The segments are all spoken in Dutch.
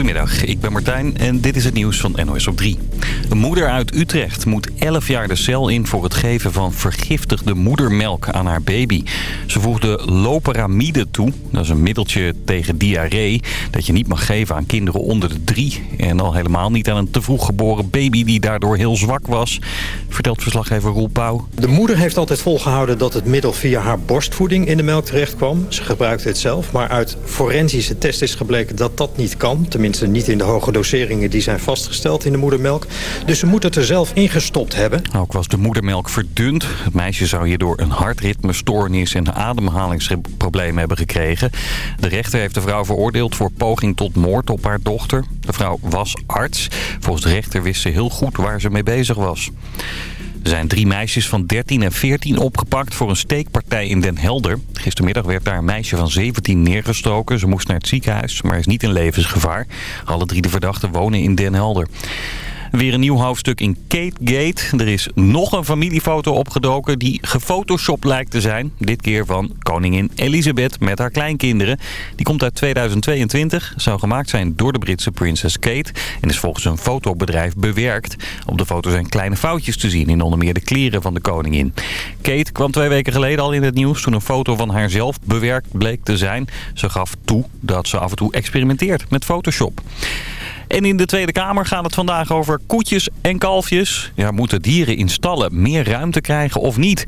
Goedemiddag, ik ben Martijn en dit is het nieuws van NOS op 3. Een moeder uit Utrecht moet 11 jaar de cel in voor het geven van vergiftigde moedermelk aan haar baby. Ze voegde loperamide toe, dat is een middeltje tegen diarree... dat je niet mag geven aan kinderen onder de drie. En al helemaal niet aan een te vroeg geboren baby die daardoor heel zwak was. Vertelt verslaggever Roel Pauw. De moeder heeft altijd volgehouden dat het middel via haar borstvoeding in de melk terecht kwam. Ze gebruikte het zelf, maar uit forensische test is gebleken dat dat niet kan. Tenminste niet in de hoge doseringen die zijn vastgesteld in de moedermelk. Dus ze moet het er zelf ingestopt hebben. Ook was de moedermelk verdund. Het meisje zou hierdoor een hartritmestoornis en ademhalingsproblemen hebben gekregen. De rechter heeft de vrouw veroordeeld voor poging tot moord op haar dochter. De vrouw was arts. Volgens de rechter wist ze heel goed waar ze mee bezig was. Er zijn drie meisjes van 13 en 14 opgepakt voor een steekpartij in Den Helder. Gistermiddag werd daar een meisje van 17 neergestoken. Ze moest naar het ziekenhuis, maar is niet in levensgevaar. Alle drie de verdachten wonen in Den Helder. Weer een nieuw hoofdstuk in Kate Gate. Er is nog een familiefoto opgedoken die gefotoshopt lijkt te zijn. Dit keer van koningin Elizabeth met haar kleinkinderen. Die komt uit 2022, zou gemaakt zijn door de Britse Princess Kate... en is volgens een fotobedrijf bewerkt. Op de foto zijn kleine foutjes te zien in onder meer de kleren van de koningin. Kate kwam twee weken geleden al in het nieuws toen een foto van haarzelf bewerkt bleek te zijn. Ze gaf toe dat ze af en toe experimenteert met Photoshop. En in de Tweede Kamer gaat het vandaag over koetjes en kalfjes. Ja, moeten dieren in stallen meer ruimte krijgen of niet?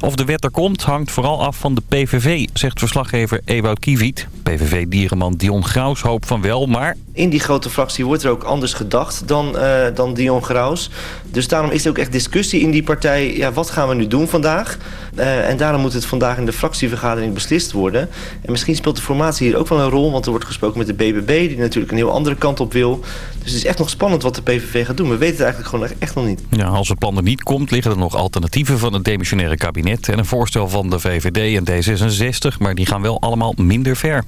Of de wet er komt hangt vooral af van de PVV, zegt verslaggever Ewout Kiewiet. PVV-dierenman Dion Graus hoopt van wel, maar... In die grote fractie wordt er ook anders gedacht dan, uh, dan Dion Graus. Dus daarom is er ook echt discussie in die partij. Ja, wat gaan we nu doen vandaag? Uh, en daarom moet het vandaag in de fractievergadering beslist worden. En misschien speelt de formatie hier ook wel een rol... want er wordt gesproken met de BBB, die natuurlijk een heel andere kant op wil. Dus het is echt nog spannend wat de PVV gaat doen. We weten het eigenlijk gewoon echt nog niet. Ja, als het plan er niet komt, liggen er nog alternatieven van het demissionaire kabinet en een voorstel van de VVD en D66, maar die gaan wel allemaal minder ver.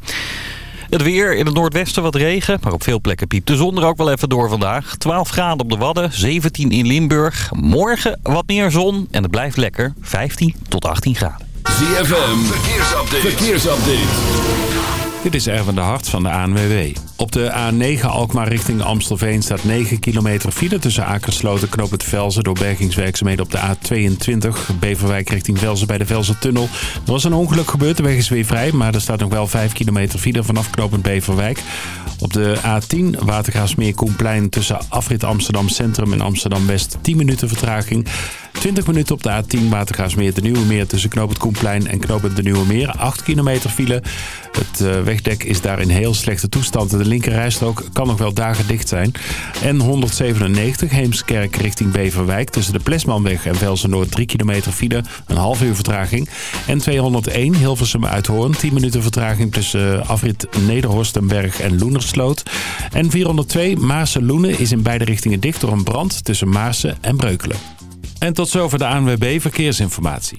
Het weer in het noordwesten wat regen, maar op veel plekken piept de zon er ook wel even door vandaag. 12 graden op de Wadden, 17 in Limburg. Morgen wat meer zon en het blijft lekker, 15 tot 18 graden. ZFM, verkeersupdate. verkeersupdate. Dit is Erwin de Hart van de ANWB. Op de A9 Alkmaar richting Amstelveen staat 9 kilometer file tussen Akersloot en Knoop het Velzen door bergingswerkzaamheden op de A22. Beverwijk richting Velzen bij de Velzen-tunnel. Er was een ongeluk gebeurd, de weg is weer vrij, maar er staat nog wel 5 kilometer file vanaf knooppunt Beverwijk. Op de A10 Watergaasmeer Koenplein tussen afrit Amsterdam Centrum en Amsterdam West 10 minuten vertraging. 20 minuten op de A10 Watergaasmeer de Nieuwe Meer tussen knooppunt Koenplein en knooppunt de Nieuwe Meer. 8 kilometer file. Het uh, wegdek is daar in heel slechte toestand. Linkerrijstrook kan nog wel dagen dicht zijn. En 197 Heemskerk richting Beverwijk tussen de Plesmanweg en Velsen Noord 3 kilometer file. Een half uur vertraging. En 201 Hilversum Uithoorn 10 minuten vertraging tussen afrit Nederhorstenberg en Loenersloot. En 402 Maarsen Loenen is in beide richtingen dicht door een brand tussen Maarsen en Breukelen. En tot zover de ANWB Verkeersinformatie.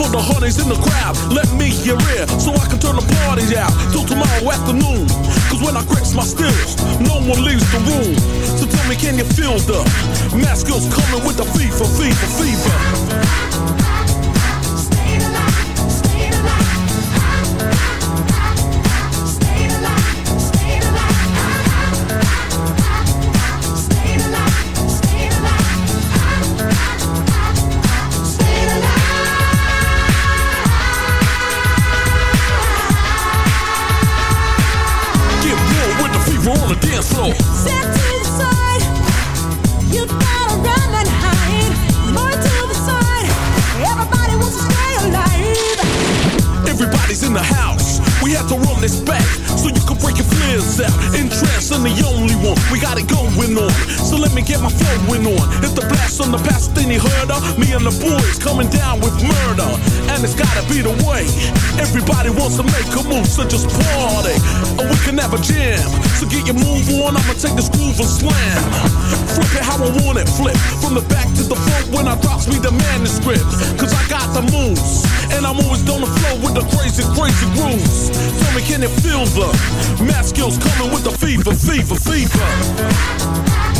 for the honeys in the crowd. Let me hear it. So I can turn the party out. Till tomorrow afternoon. Cause when I grips my stills, no one leaves the room. So tell me, can you feel the mask coming with the fever, fever, fever? Going on. So let me get my flowing on. Hit the blast on the past, then you heard her. Me and the boys coming down with murder. And it's gotta be the way. Everybody wants to make a move, so just party. And we can have a jam. So get your move on, I'ma take this groove and slam. Flip it how I want it, flip. From the back to the front when I drops me the manuscript. Cause I got the moves. And I'm always on the flow with the crazy, crazy grooves. Tell me, can it feel the math skills coming with the fever, fever, fever? Yeah.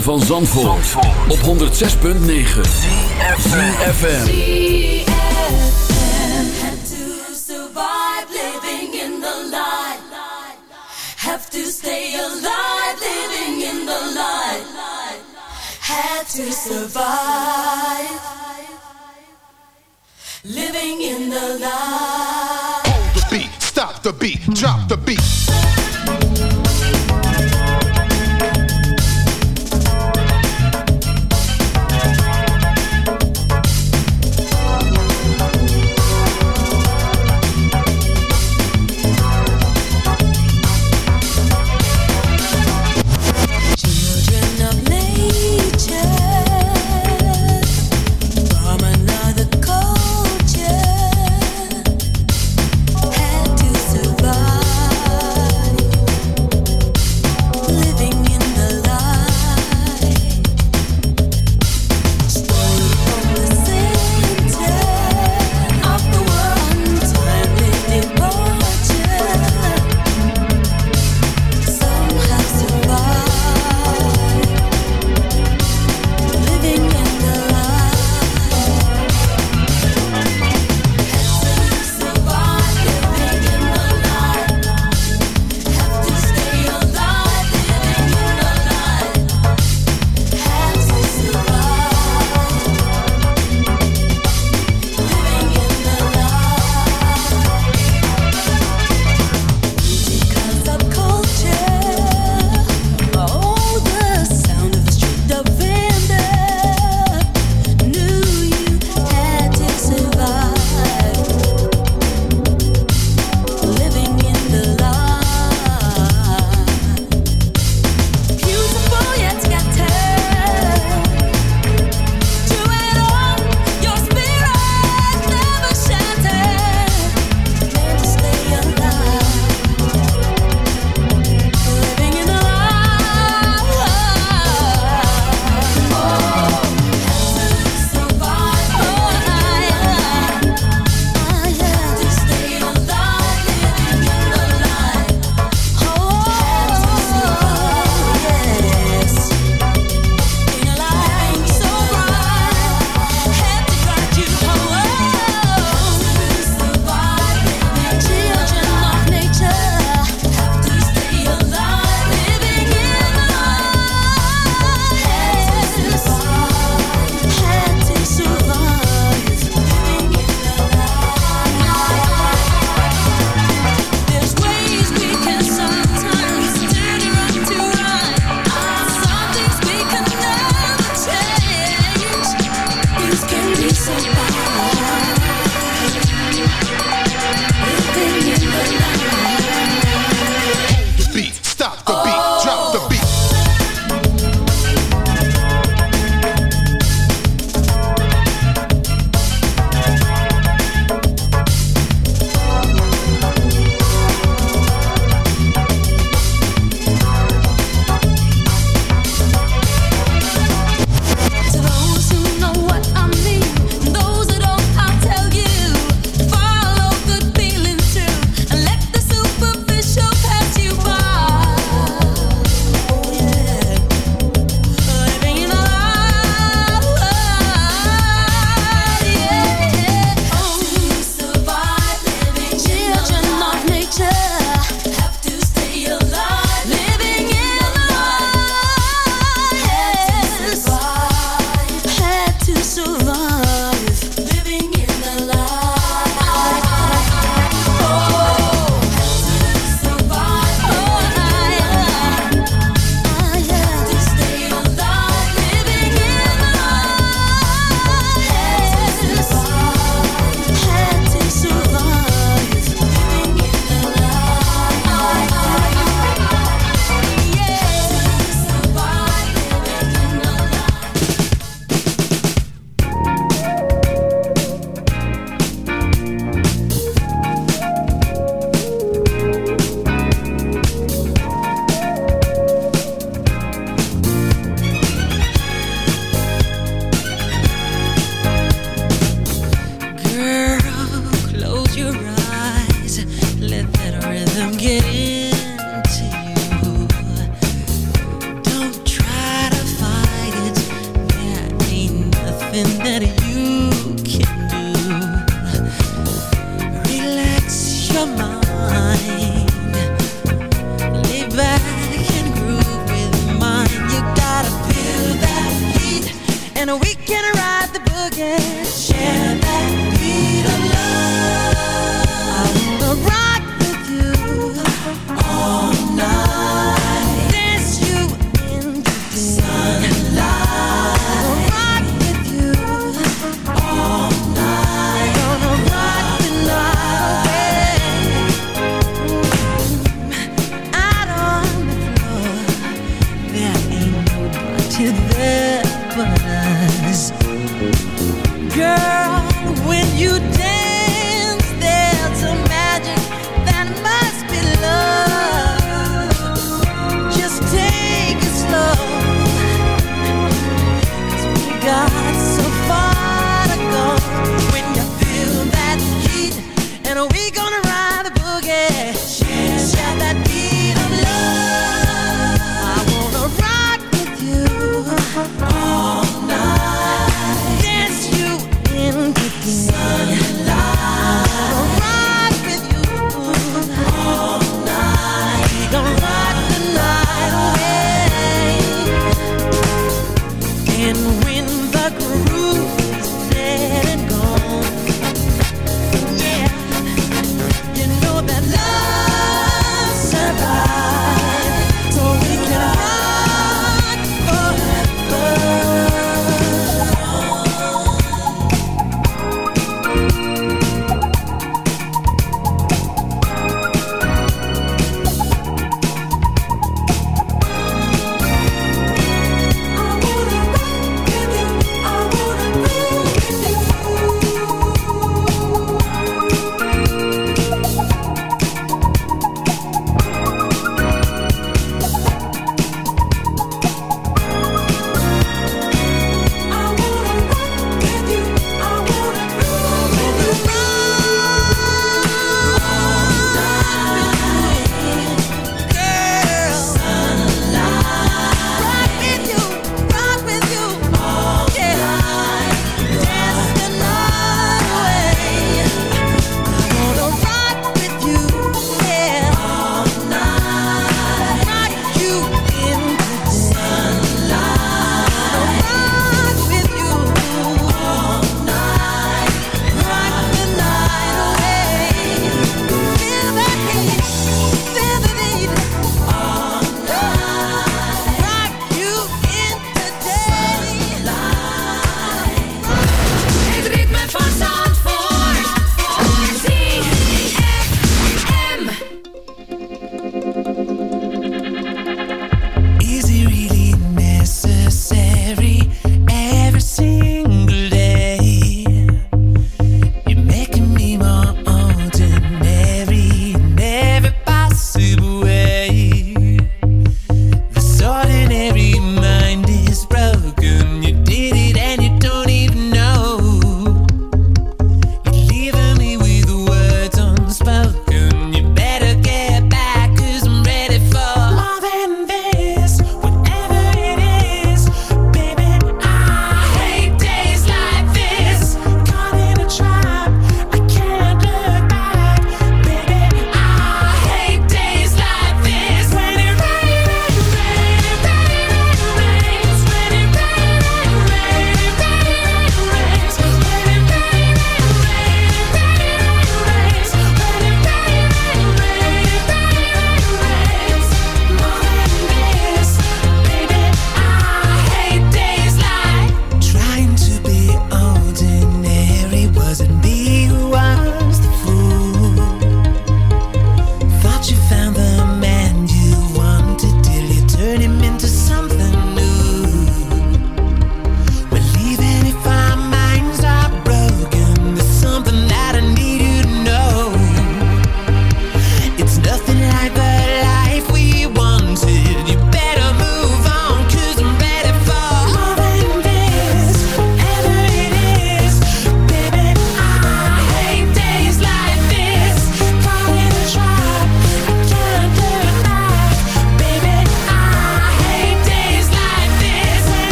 Ritme van Zandvoort, op 106.9 CFFM Have to survive living in the light. Have to stay alive living in the light. Had to survive living in the light. Hold the beat, stop the beat, drop the beat. and we can ride the boogie. Champagne.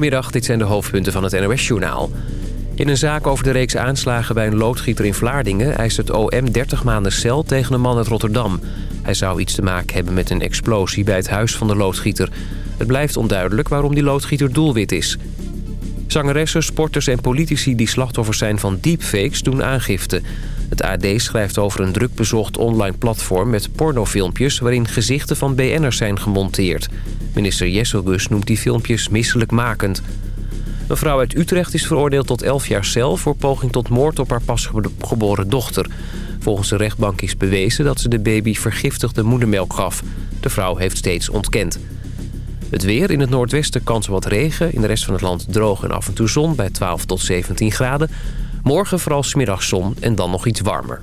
Goedemiddag, dit zijn de hoofdpunten van het NOS-journaal. In een zaak over de reeks aanslagen bij een loodgieter in Vlaardingen... eist het OM 30 maanden cel tegen een man uit Rotterdam. Hij zou iets te maken hebben met een explosie bij het huis van de loodgieter. Het blijft onduidelijk waarom die loodgieter doelwit is. Zangeressen, sporters en politici die slachtoffers zijn van deepfakes doen aangifte. Het AD schrijft over een druk bezocht online platform met pornofilmpjes... waarin gezichten van BN'ers zijn gemonteerd. Minister Jesselgus noemt die filmpjes misselijkmakend. Een vrouw uit Utrecht is veroordeeld tot 11 jaar cel... voor poging tot moord op haar pasgeboren dochter. Volgens de rechtbank is bewezen dat ze de baby vergiftigde moedermelk gaf. De vrouw heeft steeds ontkend. Het weer in het noordwesten kans wat regen. In de rest van het land droog en af en toe zon bij 12 tot 17 graden. Morgen vooral smiddags zon en dan nog iets warmer.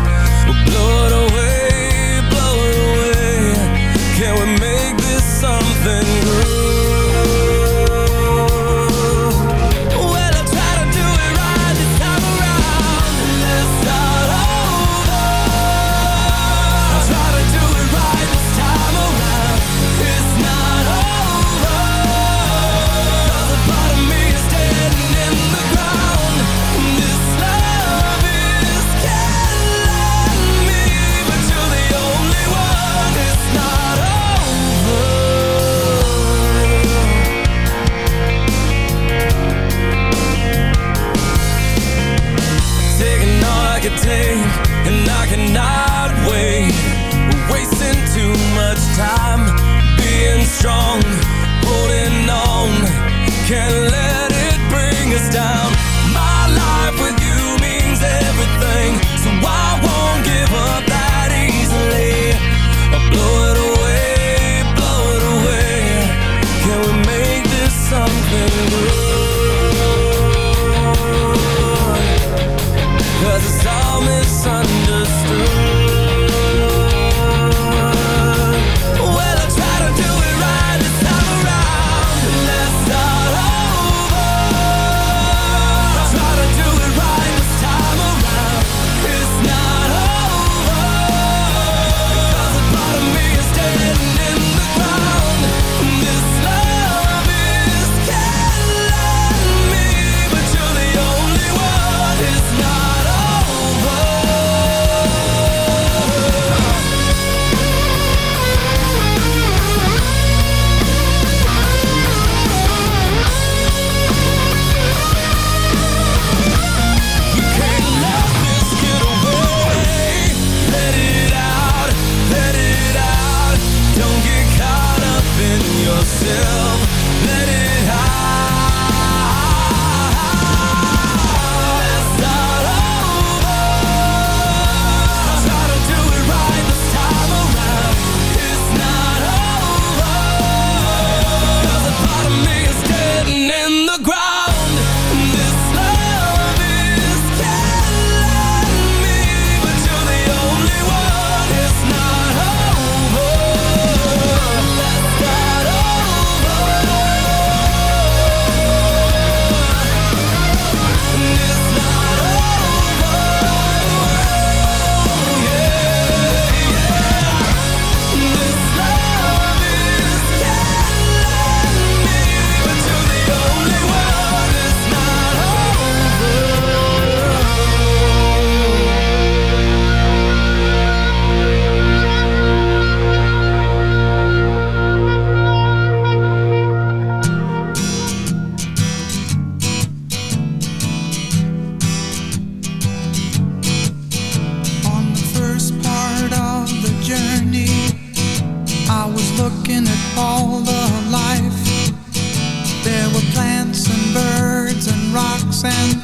strong.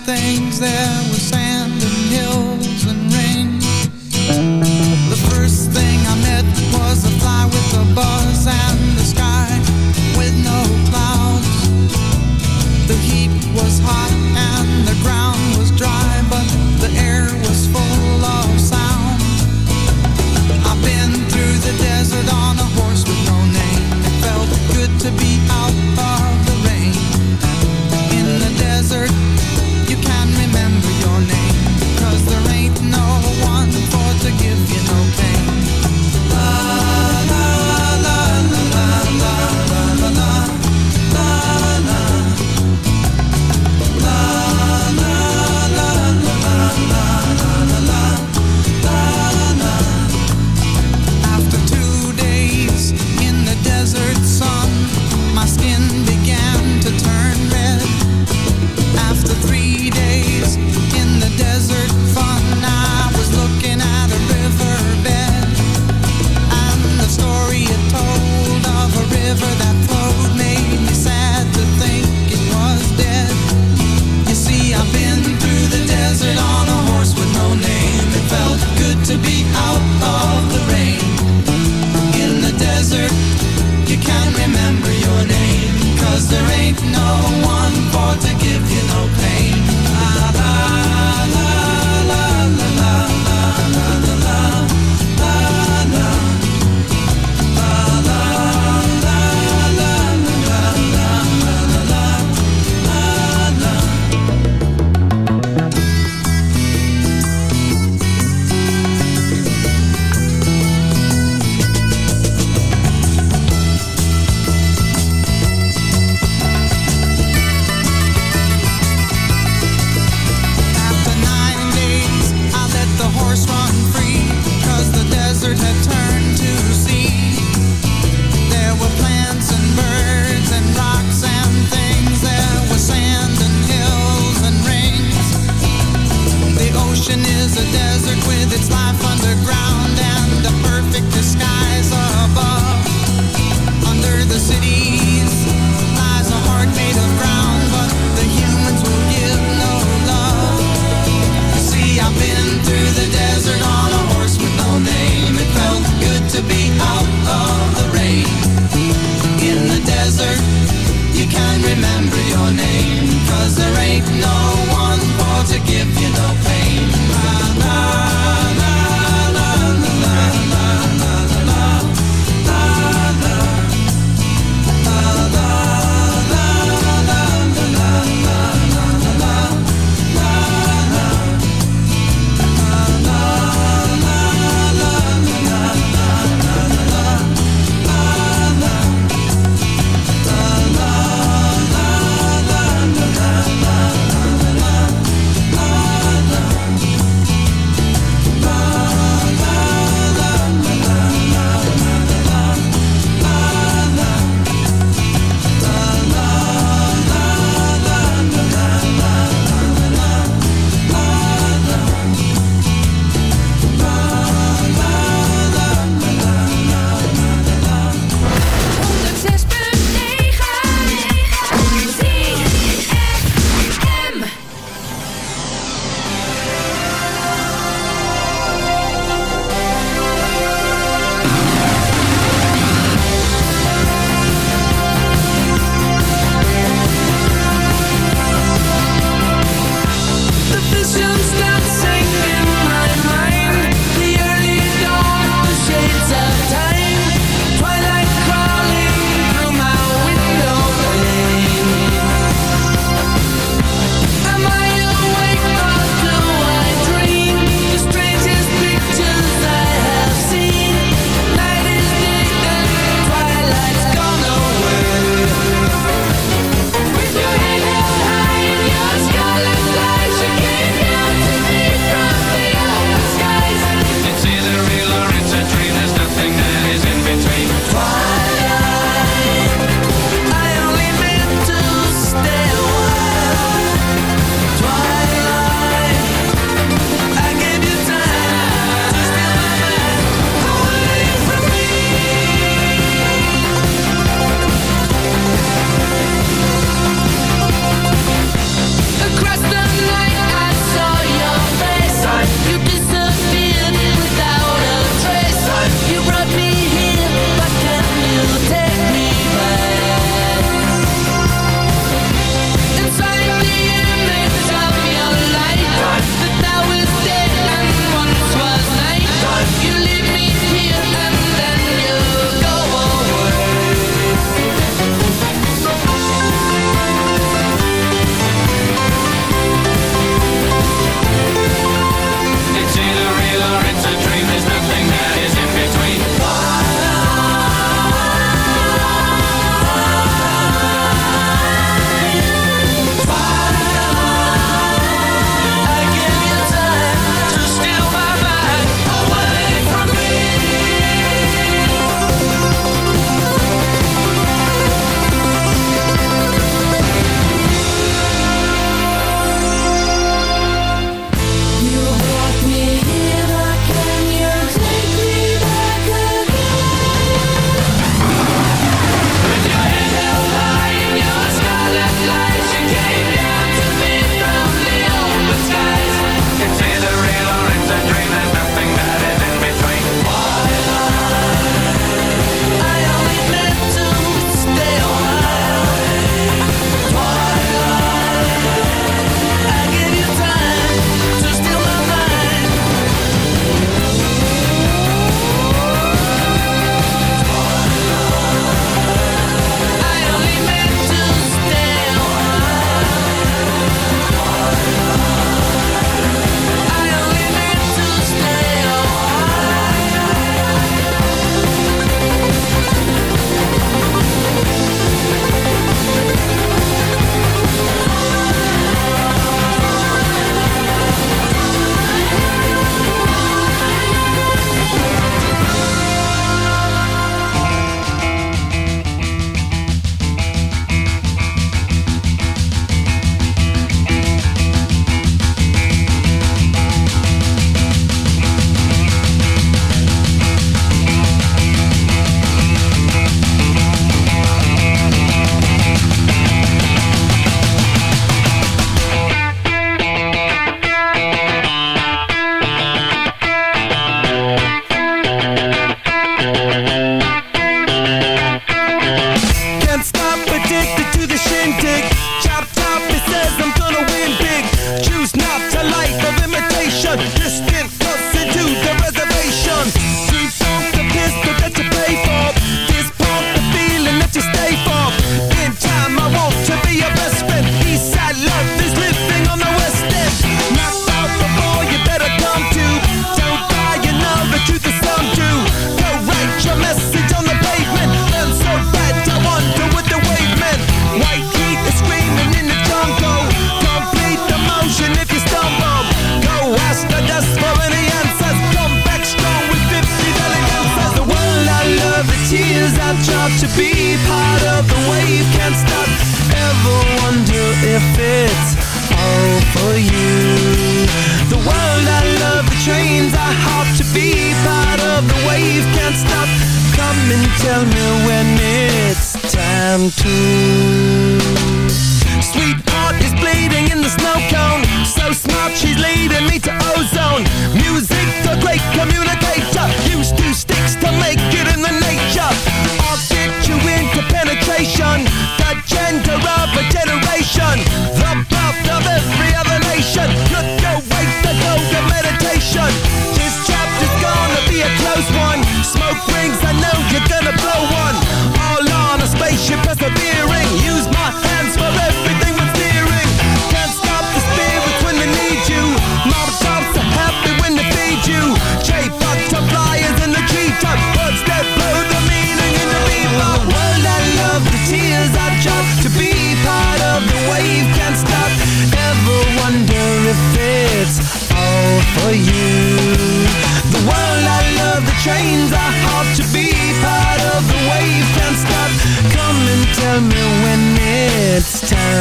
things there were sand and hills and rain. The first thing I met was a fly with a buzz and the sky with no clouds. The heat was hot and the ground was dry but the air was full of sound. I've been through the desert on a horse with no name. It felt good to be out of the rain. In the desert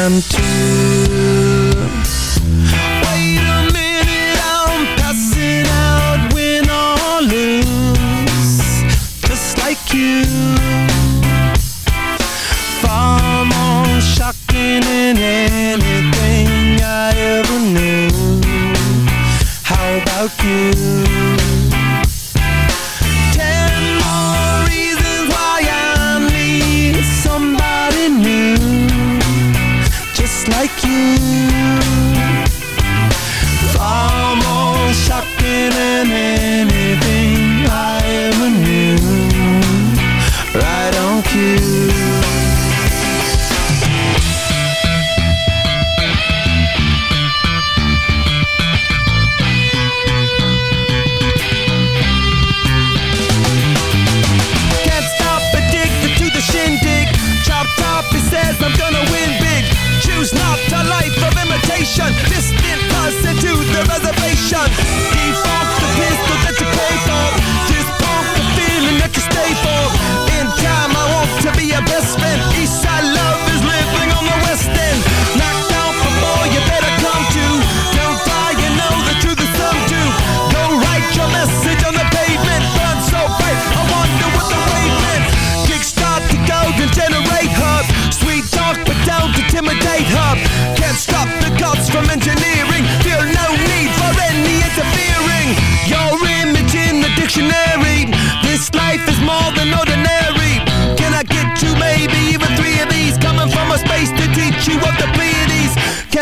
time to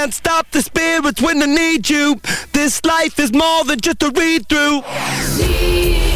can't stop the spirits when I need you. This life is more than just a read through. C-F-M.